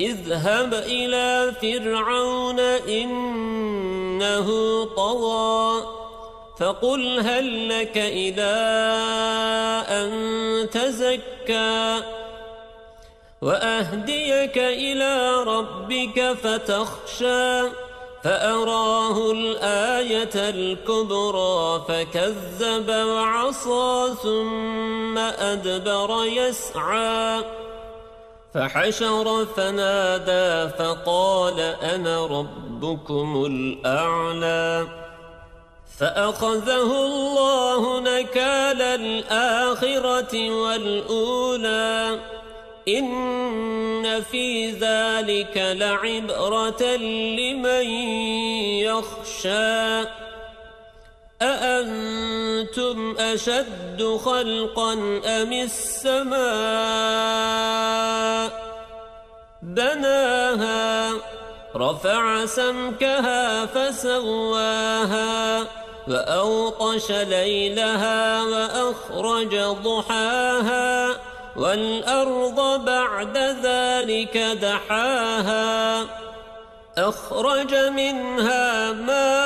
اذهب إلى فرعون إنه طغى فقل هل لك إلى أن تزكى وأهديك إلى ربك فتخشى فأراه الآية الكبرى فكذب وعصى ثم أدبر يسعى فحشر فنادى فقال أنا ربكم الأعلى فأخذه الله نكال الآخرة والأولى إن في ذلك لعبرة لمن يخشى أأنتم أشد خلقا أم السماء؟ بناها رفع سمكها فسواها وأوطش ليلها وأخرج ضحاها والأرض بعد ذلك دحاها. أخرج منها ماءها